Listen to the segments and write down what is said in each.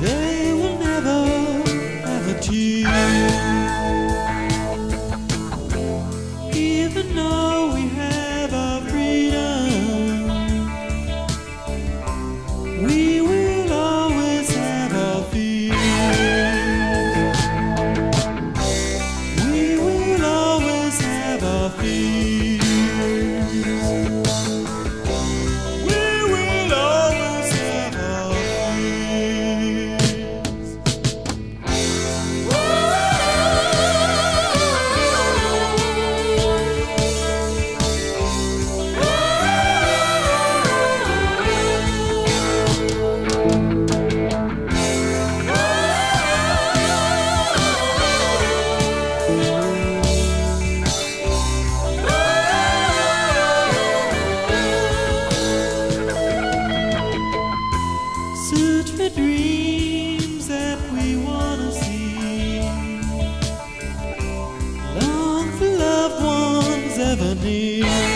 they will never have a tear. Search for dreams that we wanna see. Long for loved ones ever near.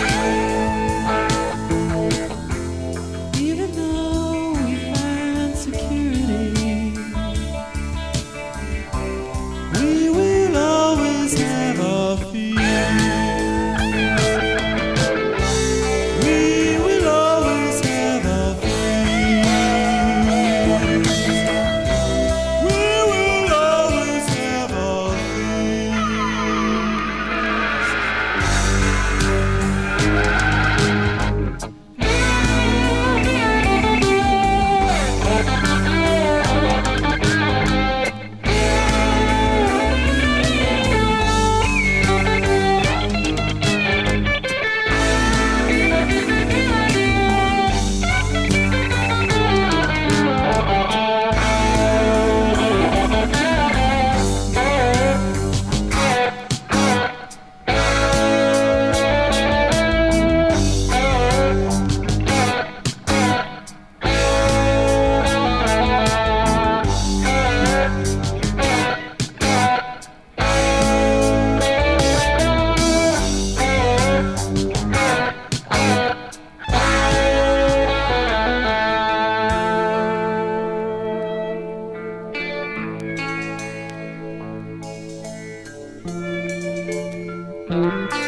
mm.